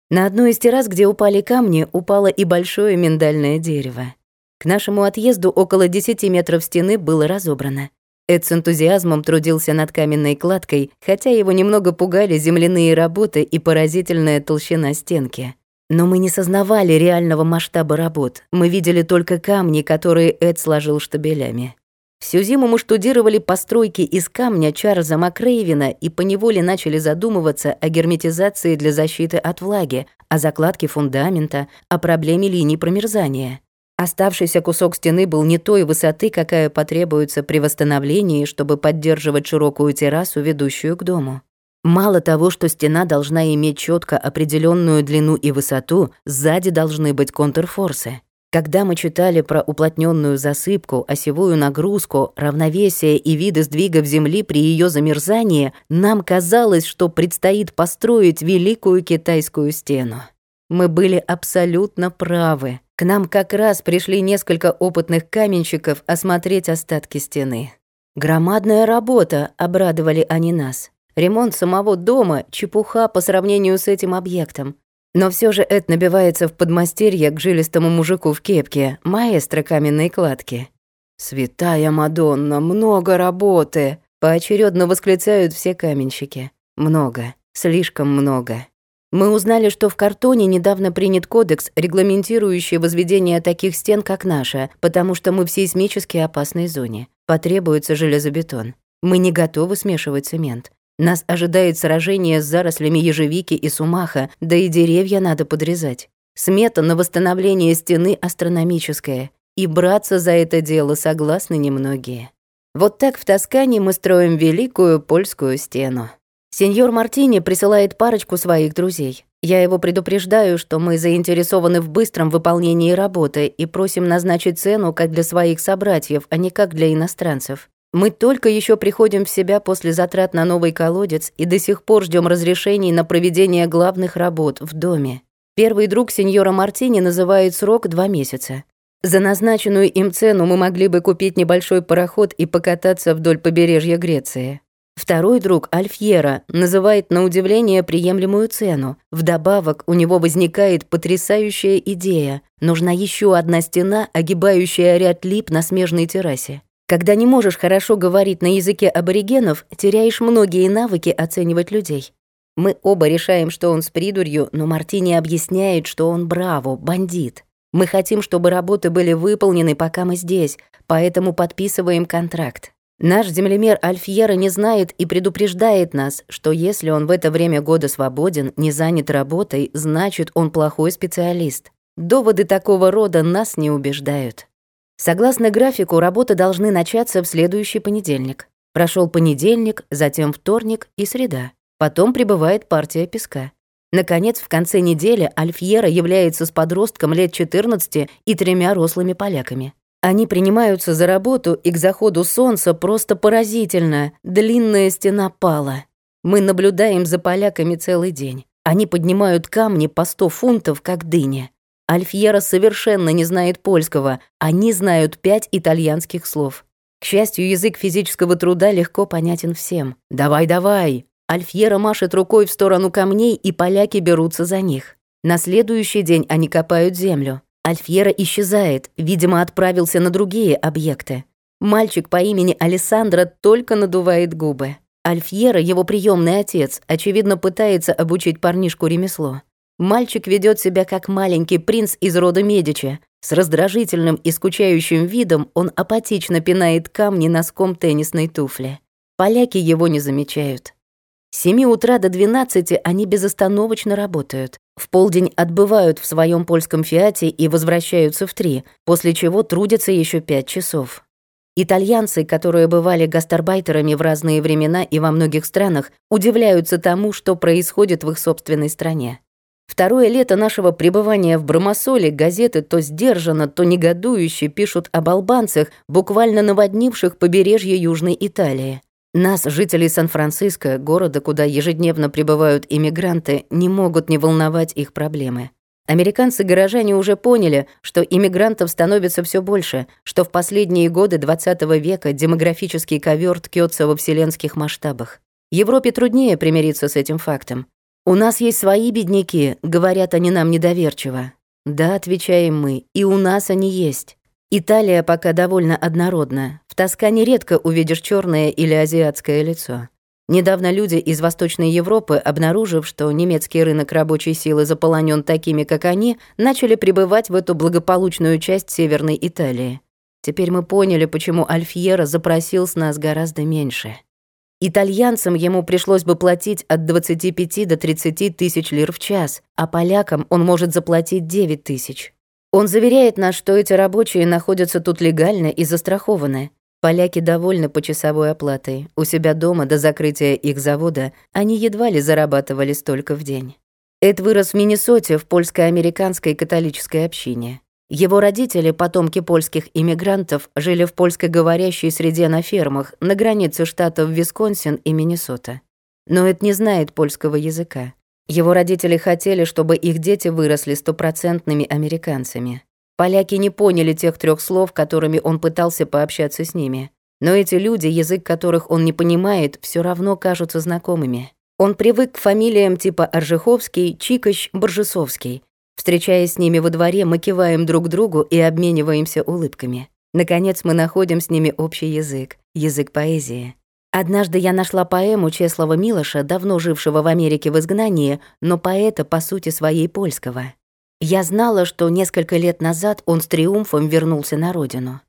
Speaker 1: На одной из террас, где упали камни, упало и большое миндальное дерево. К нашему отъезду около 10 метров стены было разобрано. Эд с энтузиазмом трудился над каменной кладкой, хотя его немного пугали земляные работы и поразительная толщина стенки. Но мы не сознавали реального масштаба работ. Мы видели только камни, которые Эд сложил штабелями. Всю зиму мы штудировали постройки из камня Чарльза Макрейвина и поневоле начали задумываться о герметизации для защиты от влаги, о закладке фундамента, о проблеме линий промерзания. Оставшийся кусок стены был не той высоты, какая потребуется при восстановлении, чтобы поддерживать широкую террасу, ведущую к дому. Мало того, что стена должна иметь четко определенную длину и высоту, сзади должны быть контрфорсы. Когда мы читали про уплотненную засыпку, осевую нагрузку, равновесие и виды сдвигов земли при ее замерзании, нам казалось, что предстоит построить великую китайскую стену. Мы были абсолютно правы. К нам как раз пришли несколько опытных каменщиков осмотреть остатки стены. Громадная работа, обрадовали они нас. Ремонт самого дома — чепуха по сравнению с этим объектом. Но все же Эд набивается в подмастерье к жилистому мужику в кепке, маэстро каменной кладки. «Святая Мадонна, много работы!» — поочередно восклицают все каменщики. «Много, слишком много». Мы узнали, что в картоне недавно принят кодекс, регламентирующий возведение таких стен, как наша, потому что мы в сейсмически опасной зоне. Потребуется железобетон. Мы не готовы смешивать цемент. Нас ожидает сражение с зарослями ежевики и сумаха, да и деревья надо подрезать. Смета на восстановление стены астрономическая, и браться за это дело согласны немногие. Вот так в Тоскане мы строим великую польскую стену. Сеньор Мартини присылает парочку своих друзей. Я его предупреждаю, что мы заинтересованы в быстром выполнении работы и просим назначить цену как для своих собратьев, а не как для иностранцев. Мы только еще приходим в себя после затрат на новый колодец и до сих пор ждем разрешений на проведение главных работ в доме. Первый друг сеньора Мартини называет срок два месяца. За назначенную им цену мы могли бы купить небольшой пароход и покататься вдоль побережья Греции. Второй друг, Альфьера, называет на удивление приемлемую цену. Вдобавок, у него возникает потрясающая идея. Нужна еще одна стена, огибающая ряд лип на смежной террасе. Когда не можешь хорошо говорить на языке аборигенов, теряешь многие навыки оценивать людей. Мы оба решаем, что он с придурью, но Мартини объясняет, что он браво, бандит. Мы хотим, чтобы работы были выполнены, пока мы здесь, поэтому подписываем контракт. Наш землемер Альфьера не знает и предупреждает нас, что если он в это время года свободен, не занят работой, значит, он плохой специалист. Доводы такого рода нас не убеждают. Согласно графику, работы должны начаться в следующий понедельник. Прошел понедельник, затем вторник и среда. Потом прибывает партия песка. Наконец, в конце недели Альфьера является с подростком лет 14 и тремя рослыми поляками. Они принимаются за работу, и к заходу солнца просто поразительно. Длинная стена пала. Мы наблюдаем за поляками целый день. Они поднимают камни по сто фунтов, как дыня. Альфьера совершенно не знает польского. Они знают пять итальянских слов. К счастью, язык физического труда легко понятен всем. «Давай, давай!» Альфьера машет рукой в сторону камней, и поляки берутся за них. На следующий день они копают землю. Альфьера исчезает, видимо, отправился на другие объекты. Мальчик по имени Алессандро только надувает губы. Альфьера, его приемный отец, очевидно пытается обучить парнишку ремесло. Мальчик ведет себя как маленький принц из рода Медичи. С раздражительным и скучающим видом он апатично пинает камни носком теннисной туфли. Поляки его не замечают. С 7 утра до 12 они безостановочно работают. В полдень отбывают в своем польском фиате и возвращаются в три, после чего трудятся еще пять часов. Итальянцы, которые бывали гастарбайтерами в разные времена и во многих странах, удивляются тому, что происходит в их собственной стране. Второе лето нашего пребывания в Бромосоле газеты то сдержанно, то негодующе пишут об албанцах, буквально наводнивших побережье Южной Италии. Нас, жителей Сан-Франциско, города, куда ежедневно прибывают иммигранты, не могут не волновать их проблемы. Американцы-горожане уже поняли, что иммигрантов становится все больше, что в последние годы XX века демографический ковер ткется во вселенских масштабах. Европе труднее примириться с этим фактом. «У нас есть свои бедняки», — говорят они нам недоверчиво. «Да», — отвечаем мы, — «и у нас они есть». Италия пока довольно однородна. В Тоскане редко увидишь черное или азиатское лицо. Недавно люди из Восточной Европы, обнаружив, что немецкий рынок рабочей силы заполонен такими, как они, начали прибывать в эту благополучную часть Северной Италии. Теперь мы поняли, почему Альфьера запросил с нас гораздо меньше. Итальянцам ему пришлось бы платить от 25 до 30 тысяч лир в час, а полякам он может заплатить 9 тысяч. Он заверяет нас, что эти рабочие находятся тут легально и застрахованы, Поляки довольны почасовой оплатой. У себя дома до закрытия их завода они едва ли зарабатывали столько в день. Эд вырос в Миннесоте в польско-американской католической общине. Его родители, потомки польских иммигрантов, жили в польскоговорящей среде на фермах на границе штатов Висконсин и Миннесота. Но Эд не знает польского языка. Его родители хотели, чтобы их дети выросли стопроцентными американцами. Поляки не поняли тех трех слов, которыми он пытался пообщаться с ними. Но эти люди, язык которых он не понимает, все равно кажутся знакомыми. Он привык к фамилиям типа Аржиховский, Чикощ, Боржесовский. Встречаясь с ними во дворе, мы киваем друг другу и обмениваемся улыбками. Наконец мы находим с ними общий язык, язык поэзии. Однажды я нашла поэму Чеслова Милоша, давно жившего в Америке в изгнании, но поэта по сути своей польского. Я знала, что несколько лет назад он с триумфом вернулся на родину.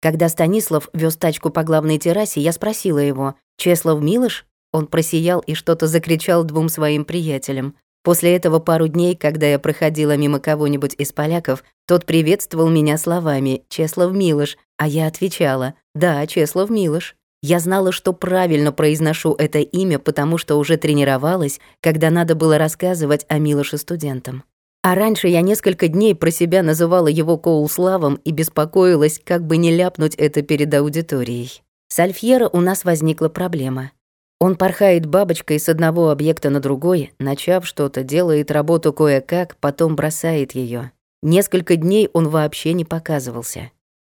Speaker 1: Когда Станислав вез тачку по главной террасе, я спросила его, «Чеслав Милыш?» Он просиял и что-то закричал двум своим приятелям. После этого пару дней, когда я проходила мимо кого-нибудь из поляков, тот приветствовал меня словами «Чеслав Милыш», а я отвечала «Да, Чеслав Милыш». Я знала, что правильно произношу это имя, потому что уже тренировалась, когда надо было рассказывать о Милоше студентам. А раньше я несколько дней про себя называла его Коулславом и беспокоилась, как бы не ляпнуть это перед аудиторией. С Альфьера у нас возникла проблема. Он порхает бабочкой с одного объекта на другой, начав что-то, делает работу кое-как, потом бросает ее. Несколько дней он вообще не показывался.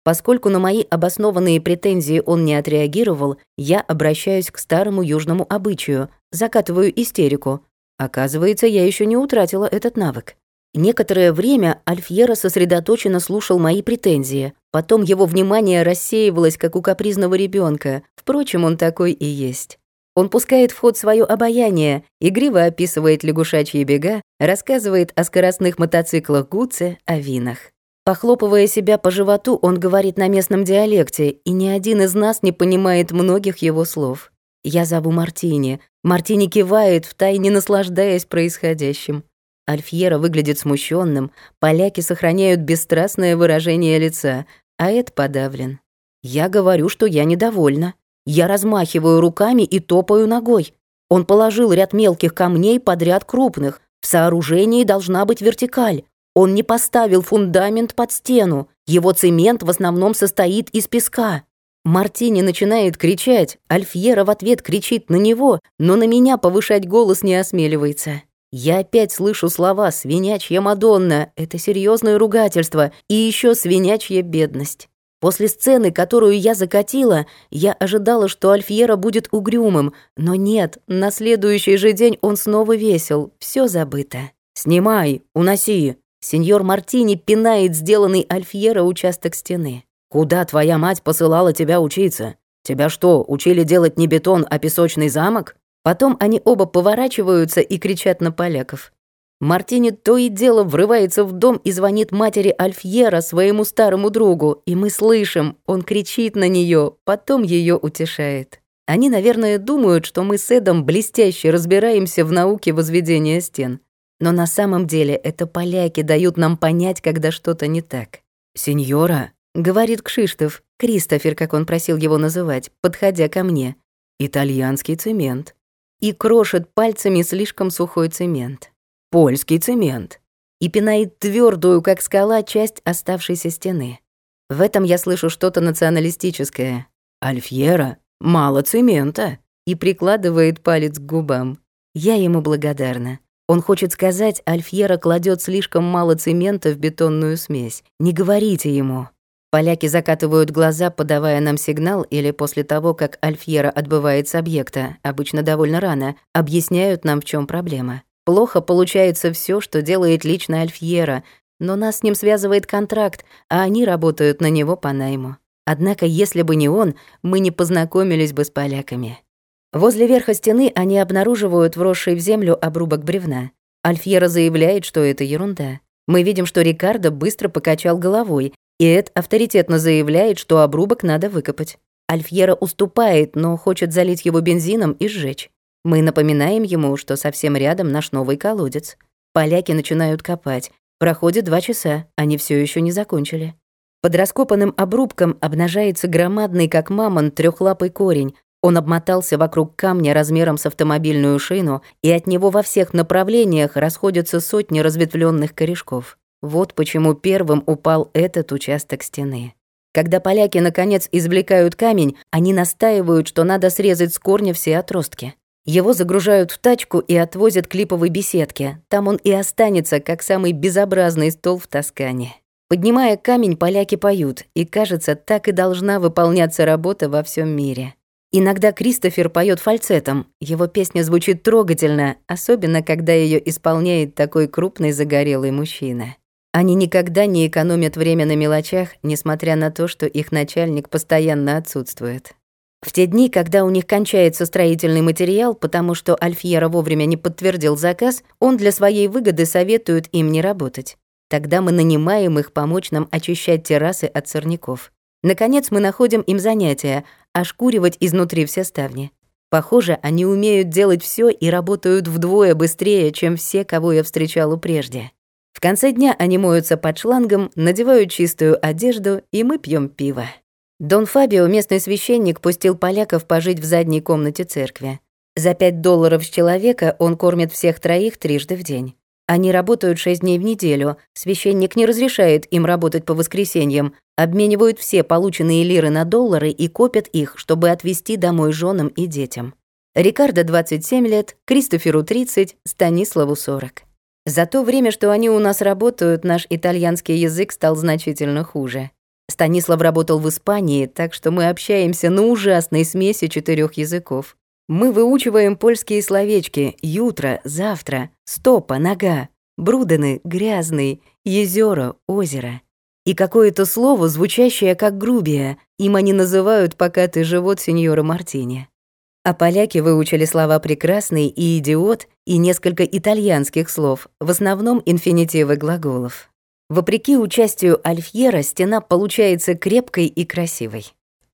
Speaker 1: Поскольку на мои обоснованные претензии он не отреагировал, я обращаюсь к старому южному обычаю, закатываю истерику. Оказывается, я еще не утратила этот навык. Некоторое время Альфьера сосредоточенно слушал мои претензии. Потом его внимание рассеивалось, как у капризного ребенка. Впрочем, он такой и есть. Он пускает в ход свое обаяние, игриво описывает лягушачьи бега, рассказывает о скоростных мотоциклах Гуце, о винах. Похлопывая себя по животу, он говорит на местном диалекте, и ни один из нас не понимает многих его слов. Я зову Мартини. Мартини кивает, втайне наслаждаясь происходящим. Альфьера выглядит смущенным, поляки сохраняют бесстрастное выражение лица, а Эд подавлен. Я говорю, что я недовольна. Я размахиваю руками и топаю ногой. Он положил ряд мелких камней под ряд крупных. В сооружении должна быть вертикаль. Он не поставил фундамент под стену. Его цемент в основном состоит из песка. Мартини начинает кричать, Альфьера в ответ кричит на него, но на меня повышать голос не осмеливается. Я опять слышу слова «свинячья Мадонна» — это серьезное ругательство, и еще свинячья бедность. После сцены, которую я закатила, я ожидала, что Альфьера будет угрюмым, но нет, на следующий же день он снова весел, все забыто. «Снимай, уноси!» Сеньор Мартини пинает сделанный Альфьера участок стены. «Куда твоя мать посылала тебя учиться? Тебя что, учили делать не бетон, а песочный замок?» Потом они оба поворачиваются и кричат на поляков. Мартини то и дело врывается в дом и звонит матери Альфьера, своему старому другу, и мы слышим, он кричит на нее, потом ее утешает. Они, наверное, думают, что мы с Эдом блестяще разбираемся в науке возведения стен. Но на самом деле это поляки дают нам понять, когда что-то не так.
Speaker 2: «Сеньора», —
Speaker 1: говорит Кшиштов, Кристофер, как он просил его называть, подходя ко мне.
Speaker 2: «Итальянский цемент».
Speaker 1: И крошит пальцами слишком сухой цемент.
Speaker 2: «Польский цемент».
Speaker 1: И пинает твердую, как скала, часть оставшейся стены. В этом я слышу что-то националистическое.
Speaker 2: «Альфьера, мало цемента».
Speaker 1: И прикладывает палец к губам. Я ему благодарна. Он хочет сказать, Альфьера кладет слишком мало цемента в бетонную смесь. Не говорите ему. Поляки закатывают глаза, подавая нам сигнал, или после того, как Альфьера отбывает с объекта, обычно довольно рано, объясняют нам, в чем проблема. Плохо получается все, что делает лично Альфьера, но нас с ним связывает контракт, а они работают на него по найму. Однако, если бы не он, мы не познакомились бы с поляками. Возле верха стены они обнаруживают вросший в землю обрубок бревна. Альфьера заявляет, что это ерунда. Мы видим, что Рикардо быстро покачал головой, и Эд авторитетно заявляет, что обрубок надо выкопать. Альфьера уступает, но хочет залить его бензином и сжечь. Мы напоминаем ему, что совсем рядом наш новый колодец. Поляки начинают копать. Проходит два часа, они все еще не закончили. Под раскопанным обрубком обнажается громадный, как мамон, трехлапый корень, он обмотался вокруг камня размером с автомобильную шину, и от него во всех направлениях расходятся сотни разветвленных корешков. Вот почему первым упал этот участок стены. Когда поляки наконец извлекают камень, они настаивают, что надо срезать с корня все отростки. Его загружают в тачку и отвозят к липовой беседке. Там он и останется, как самый безобразный стол в Тоскане. Поднимая камень, поляки поют, и, кажется, так и должна выполняться работа во всем мире. Иногда Кристофер поет фальцетом. Его песня звучит трогательно, особенно когда ее исполняет такой крупный загорелый мужчина. Они никогда не экономят время на мелочах, несмотря на то, что их начальник постоянно отсутствует. В те дни, когда у них кончается строительный материал, потому что Альфьера вовремя не подтвердил заказ, он для своей выгоды советует им не работать. Тогда мы нанимаем их помочь нам очищать террасы от сорняков. Наконец мы находим им занятия — ошкуривать изнутри все ставни. Похоже, они умеют делать все и работают вдвое быстрее, чем все, кого я встречала прежде. Конце дня они моются под шлангом, надевают чистую одежду, и мы пьем пиво. Дон Фабио, местный священник, пустил поляков пожить в задней комнате церкви. За пять долларов с человека он кормит всех троих трижды в день. Они работают шесть дней в неделю, священник не разрешает им работать по воскресеньям, обменивают все полученные лиры на доллары и копят их, чтобы отвезти домой женам и детям. Рикардо 27 лет, Кристоферу 30, Станиславу 40. За то время, что они у нас работают, наш итальянский язык стал значительно хуже. Станислав работал в Испании, так что мы общаемся на ужасной смеси четырех языков. Мы выучиваем польские словечки «ютро», «завтра», «стопа», «нога», «брудены», «грязный», «езёро», «озеро». И какое-то слово, звучащее как грубие, им они называют «покатый живот сеньора Мартини». А поляки выучили слова «прекрасный» и «идиот» и несколько итальянских слов, в основном инфинитивы глаголов. Вопреки участию Альфьера, стена получается крепкой и красивой.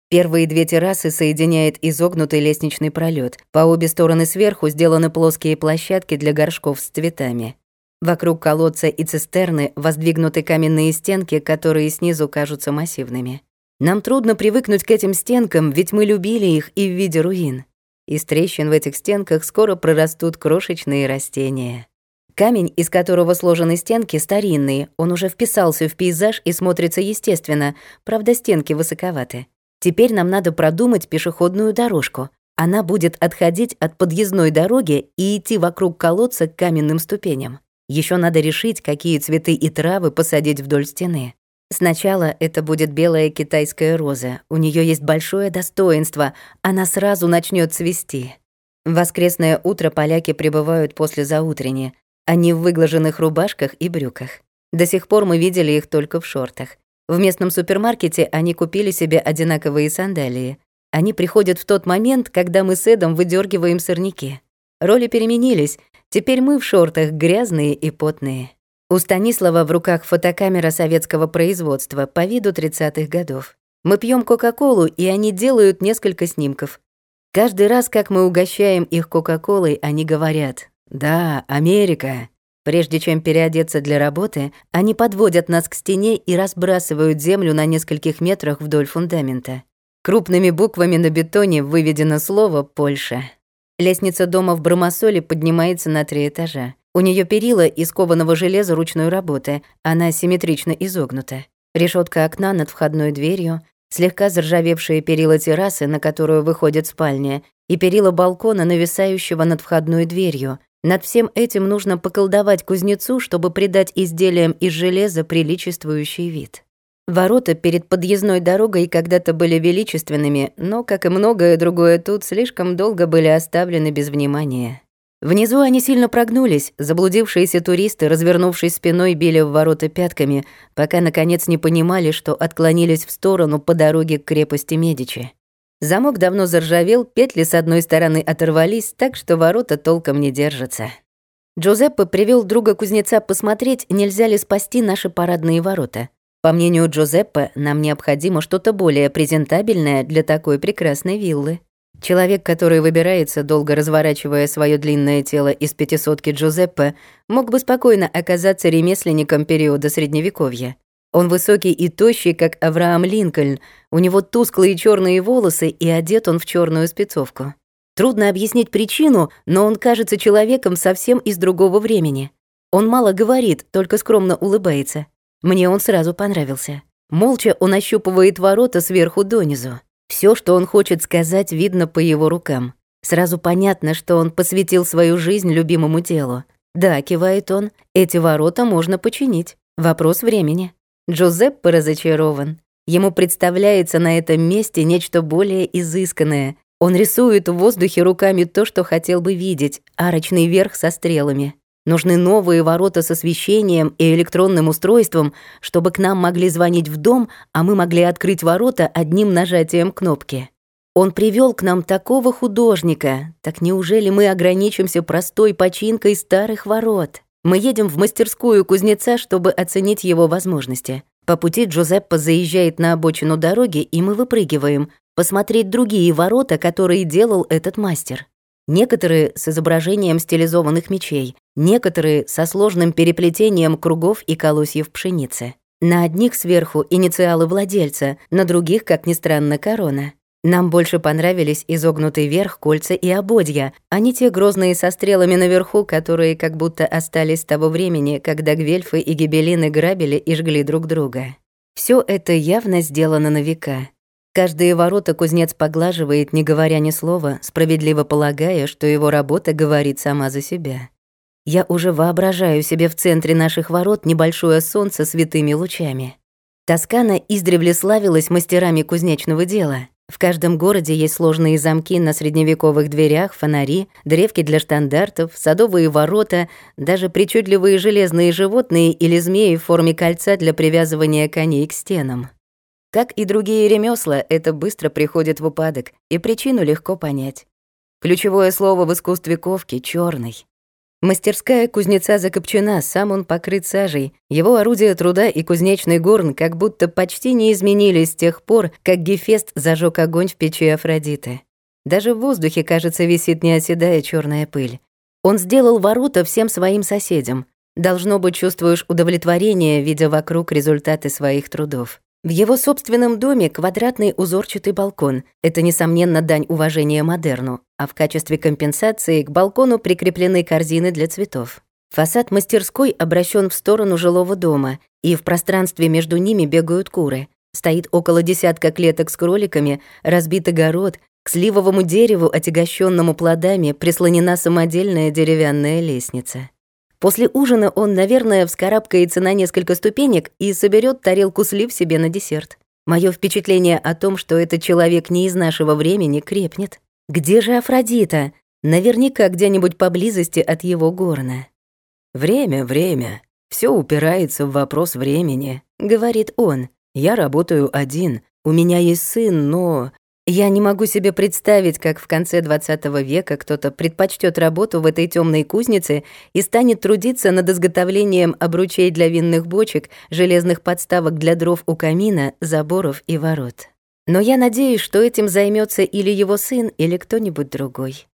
Speaker 1: Первые две террасы соединяет изогнутый лестничный пролет. По обе стороны сверху сделаны плоские площадки для горшков с цветами. Вокруг колодца и цистерны воздвигнуты каменные стенки, которые снизу кажутся массивными. Нам трудно привыкнуть к этим стенкам, ведь мы любили их и в виде руин. Из трещин в этих стенках скоро прорастут крошечные растения. Камень, из которого сложены стенки, старинный, он уже вписался в пейзаж и смотрится естественно, правда, стенки высоковаты. Теперь нам надо продумать пешеходную дорожку. Она будет отходить от подъездной дороги и идти вокруг колодца к каменным ступеням. Еще надо решить, какие цветы и травы посадить вдоль стены. Сначала это будет белая китайская роза. У нее есть большое достоинство, она сразу начнет цвести. Воскресное утро поляки прибывают после заутренни. Они в выглаженных рубашках и брюках. До сих пор мы видели их только в шортах. В местном супермаркете они купили себе одинаковые сандалии. Они приходят в тот момент, когда мы с Эдом выдергиваем сорняки. Роли переменились, теперь мы в шортах грязные и потные. У Станислава в руках фотокамера советского производства по виду 30-х годов. Мы пьем Кока-Колу, и они делают несколько снимков. Каждый раз, как мы угощаем их Кока-Колой, они говорят «Да, Америка». Прежде чем переодеться для работы, они подводят нас к стене и разбрасывают землю на нескольких метрах вдоль фундамента. Крупными буквами на бетоне выведено слово «Польша». Лестница дома в Бромосоле поднимается на три этажа. У нее перила из кованого железа ручной работы, она симметрично изогнута. Решетка окна над входной дверью, слегка заржавевшие перила террасы, на которую выходит спальня, и перила балкона, нависающего над входной дверью, над всем этим нужно поколдовать кузнецу, чтобы придать изделиям из железа приличествующий вид. Ворота перед подъездной дорогой когда-то были величественными, но, как и многое другое тут, слишком долго были оставлены без внимания. Внизу они сильно прогнулись, заблудившиеся туристы, развернувшись спиной, били в ворота пятками, пока, наконец, не понимали, что отклонились в сторону по дороге к крепости Медичи. Замок давно заржавел, петли с одной стороны оторвались, так что ворота толком не держатся. Джузеппе привел друга кузнеца посмотреть, нельзя ли спасти наши парадные ворота. По мнению Джузеппе, нам необходимо что-то более презентабельное для такой прекрасной виллы. Человек, который выбирается, долго разворачивая свое длинное тело из пятисотки Джузеппе, мог бы спокойно оказаться ремесленником периода Средневековья. Он высокий и тощий, как Авраам Линкольн. У него тусклые черные волосы, и одет он в черную спецовку. Трудно объяснить причину, но он кажется человеком совсем из другого времени. Он мало говорит, только скромно улыбается. Мне он сразу понравился. Молча он ощупывает ворота сверху донизу. Все, что он хочет сказать, видно по его рукам. Сразу понятно, что он посвятил свою жизнь любимому делу. Да, кивает он, эти ворота можно починить. Вопрос времени. Джузеппе разочарован. Ему представляется на этом месте нечто более изысканное. Он рисует в воздухе руками то, что хотел бы видеть, арочный верх со стрелами. Нужны новые ворота с освещением и электронным устройством, чтобы к нам могли звонить в дом, а мы могли открыть ворота одним нажатием кнопки. Он привел к нам такого художника. Так неужели мы ограничимся простой починкой старых ворот? Мы едем в мастерскую кузнеца, чтобы оценить его возможности. По пути Джузеппе заезжает на обочину дороги, и мы выпрыгиваем, посмотреть другие ворота, которые делал этот мастер. Некоторые с изображением стилизованных мечей, некоторые со сложным переплетением кругов и колосьев пшеницы. На одних сверху инициалы владельца, на других, как ни странно, корона. Нам больше понравились изогнутый верх, кольца и ободья, а не те грозные со стрелами наверху, которые как будто остались с того времени, когда гвельфы и гибелины грабили и жгли друг друга. Все это явно сделано на века. Каждые ворота кузнец поглаживает, не говоря ни слова, справедливо полагая, что его работа говорит сама за себя. Я уже воображаю себе в центре наших ворот небольшое солнце с витыми лучами. Тоскана издревле славилась мастерами кузнечного дела — в каждом городе есть сложные замки на средневековых дверях, фонари, древки для штандартов, садовые ворота, даже причудливые железные животные или змеи в форме кольца для привязывания коней к стенам. Как и другие ремесла, это быстро приходит в упадок, и причину легко понять. Ключевое слово в искусстве ковки — черный. Мастерская кузнеца закопчена, сам он покрыт сажей. Его орудия труда и кузнечный горн как будто почти не изменились с тех пор, как Гефест зажег огонь в печи Афродиты. Даже в воздухе, кажется, висит неоседая черная пыль. Он сделал ворота всем своим соседям. Должно быть, чувствуешь удовлетворение, видя вокруг результаты своих трудов. В его собственном доме квадратный узорчатый балкон. Это, несомненно, дань уважения модерну, а в качестве компенсации к балкону прикреплены корзины для цветов. Фасад мастерской обращен в сторону жилого дома, и в пространстве между ними бегают куры. Стоит около десятка клеток с кроликами, разбит огород, к сливовому дереву, отягощенному плодами, прислонена самодельная деревянная лестница. После ужина он, наверное, вскарабкается на несколько ступенек и соберет тарелку слив себе на десерт. Мое впечатление о том, что этот человек не из нашего времени, крепнет. Где же Афродита? Наверняка где-нибудь поблизости от его горна.
Speaker 2: «Время, время. Все упирается в вопрос времени», — говорит он. «Я работаю один. У меня есть сын, но
Speaker 1: я не могу себе представить, как в конце 20 века кто-то предпочтет работу в этой темной кузнице и станет трудиться над изготовлением обручей для винных бочек, железных подставок для дров у камина, заборов и ворот. Но я надеюсь, что этим займется или его сын, или кто-нибудь другой.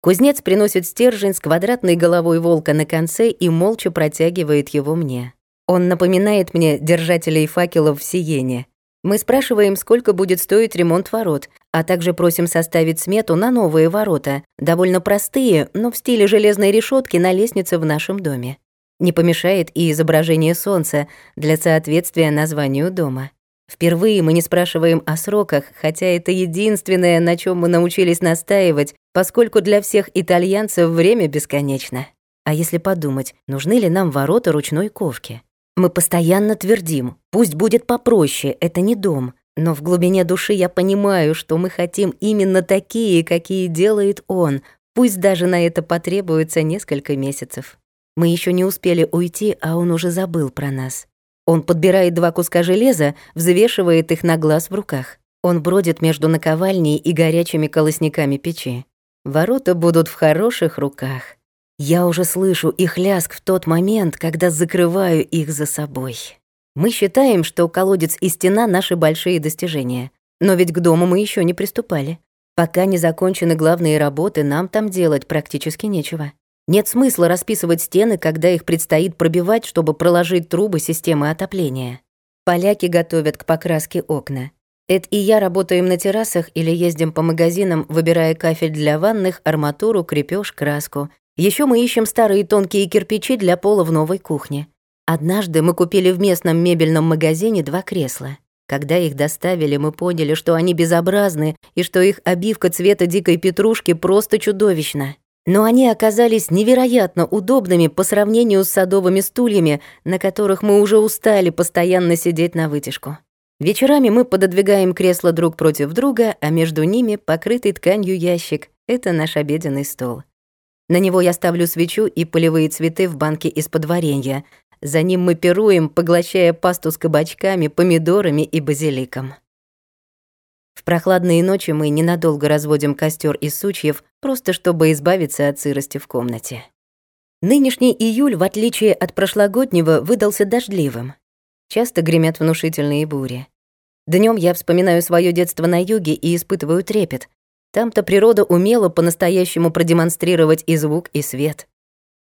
Speaker 1: Кузнец приносит стержень с квадратной головой волка на конце и молча протягивает его мне. Он напоминает мне держателей факелов в Сиене. Мы спрашиваем, сколько будет стоить ремонт ворот, а также просим составить смету на новые ворота, довольно простые, но в стиле железной решетки на лестнице в нашем доме. Не помешает и изображение солнца для соответствия названию дома. Впервые мы не спрашиваем о сроках, хотя это единственное, на чем мы научились настаивать, поскольку для всех итальянцев время бесконечно. А если подумать, нужны ли нам ворота ручной ковки? Мы постоянно твердим, пусть будет попроще, это не дом. Но в глубине души я понимаю, что мы хотим именно такие, какие делает он, пусть даже на это потребуется несколько месяцев. Мы еще не успели уйти, а он уже забыл про нас. Он подбирает два куска железа, взвешивает их на глаз в руках. Он бродит между наковальней и горячими колосниками печи. Ворота будут в хороших руках. Я уже слышу их ляск в тот момент, когда закрываю их за собой. Мы считаем, что колодец и стена — наши большие достижения. Но ведь к дому мы еще не приступали. Пока не закончены главные работы, нам там делать практически нечего. Нет смысла расписывать стены, когда их предстоит пробивать, чтобы проложить трубы системы отопления. Поляки готовят к покраске окна. Эд и я работаем на террасах или ездим по магазинам, выбирая кафель для ванных, арматуру, крепеж, краску. Еще мы ищем старые тонкие кирпичи для пола в новой кухне. Однажды мы купили в местном мебельном магазине два кресла. Когда их доставили, мы поняли, что они безобразны и что их обивка цвета дикой петрушки просто чудовищна но они оказались невероятно удобными по сравнению с садовыми стульями, на которых мы уже устали постоянно сидеть на вытяжку. Вечерами мы пододвигаем кресла друг против друга, а между ними покрытый тканью ящик. Это наш обеденный стол. На него я ставлю свечу и полевые цветы в банке из-под варенья. За ним мы пируем, поглощая пасту с кабачками, помидорами и базиликом. В прохладные ночи мы ненадолго разводим костер из сучьев, просто чтобы избавиться от сырости в комнате. Нынешний июль, в отличие от прошлогоднего, выдался дождливым. Часто гремят внушительные бури. Днем я вспоминаю свое детство на юге и испытываю трепет. Там-то природа умела по-настоящему продемонстрировать и звук, и свет.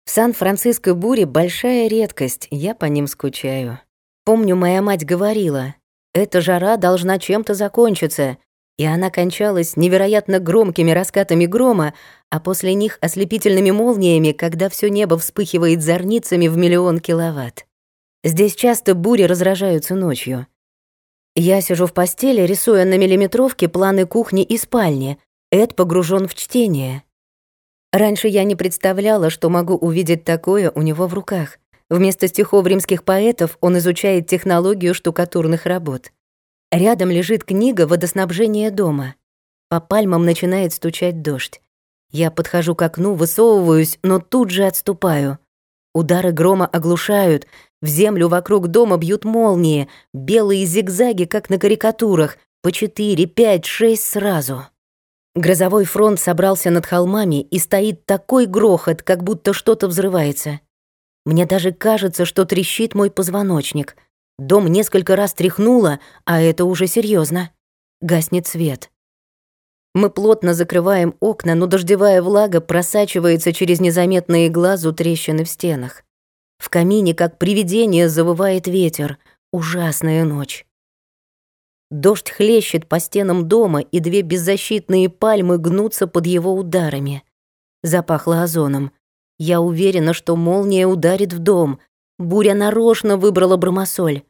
Speaker 1: В Сан-Франциско бури большая редкость, я по ним скучаю. Помню, моя мать говорила, эта жара должна чем-то закончиться, и она кончалась невероятно громкими раскатами грома, а после них ослепительными молниями, когда все небо вспыхивает зорницами в миллион киловатт. Здесь часто бури разражаются ночью. Я сижу в постели, рисуя на миллиметровке планы кухни и спальни. Эд погружен в чтение. Раньше я не представляла, что могу увидеть такое у него в руках. Вместо стихов римских поэтов он изучает технологию штукатурных работ. Рядом лежит книга водоснабжения дома. По пальмам начинает стучать дождь. Я подхожу к окну, высовываюсь, но тут же отступаю. Удары грома оглушают, в землю вокруг дома бьют молнии, белые зигзаги, как на карикатурах, по четыре, пять, шесть сразу. Грозовой фронт собрался над холмами, и стоит такой грохот, как будто что-то взрывается. Мне даже кажется, что трещит мой позвоночник. Дом несколько раз тряхнуло, а это уже серьезно. Гаснет свет. Мы плотно закрываем окна, но дождевая влага просачивается через незаметные глазу трещины в стенах. В камине, как привидение, завывает ветер. Ужасная ночь. Дождь хлещет по стенам дома, и две беззащитные пальмы гнутся под его ударами. Запахло озоном. Я уверена, что молния ударит в дом. Буря нарочно выбрала бромосоль.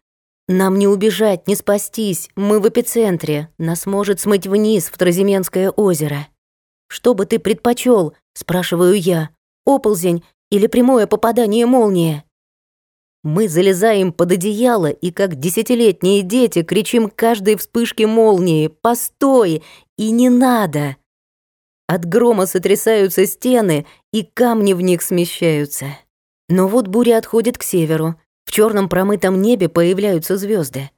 Speaker 1: Нам не убежать, не спастись. Мы в эпицентре. Нас может смыть вниз, в Тразименское озеро. Что бы ты предпочел? спрашиваю я. Оползень или прямое попадание молнии? Мы залезаем под одеяло и, как десятилетние дети, кричим каждой вспышке молнии «Постой!» и «Не надо!» От грома сотрясаются стены, и камни в них смещаются. Но вот буря отходит к северу. В черном промытом небе появляются звезды.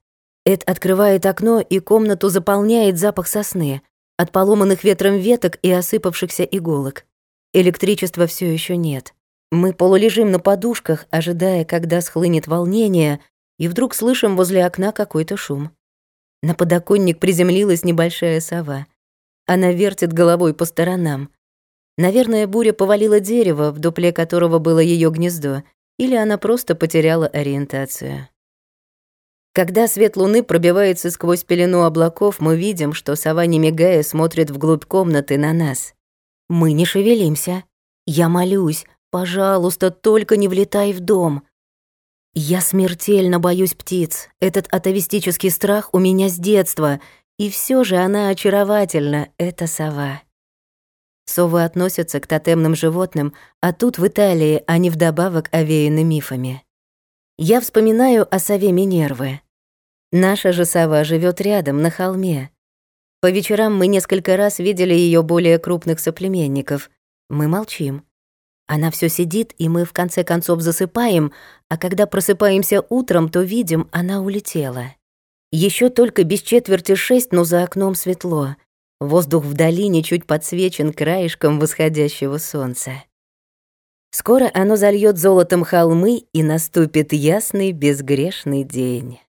Speaker 1: Эд открывает окно, и комнату заполняет запах сосны, от поломанных ветром веток и осыпавшихся иголок. Электричества все еще нет. Мы полулежим на подушках, ожидая, когда схлынет волнение, и вдруг слышим возле окна какой-то шум. На подоконник приземлилась небольшая сова. Она вертит головой по сторонам. Наверное, буря повалила дерево, в дупле которого было ее гнездо, или она просто потеряла ориентацию. Когда свет луны пробивается сквозь пелену облаков, мы видим, что сова, не мигая, смотрит вглубь комнаты на нас. Мы не шевелимся. Я молюсь, пожалуйста, только не влетай в дом. Я смертельно боюсь птиц. Этот атовистический страх у меня с детства, и все же она очаровательна, эта сова. Совы относятся к тотемным животным, а тут в Италии они вдобавок овеяны мифами. Я вспоминаю о сове Минервы. Наша же сова живет рядом, на холме. По вечерам мы несколько раз видели ее более крупных соплеменников. Мы молчим. Она все сидит, и мы в конце концов засыпаем, а когда просыпаемся утром, то видим, она улетела. Еще только без четверти шесть, но за окном светло. Воздух в долине чуть подсвечен краешком восходящего солнца. Скоро оно зальет золотом холмы, и наступит ясный безгрешный день.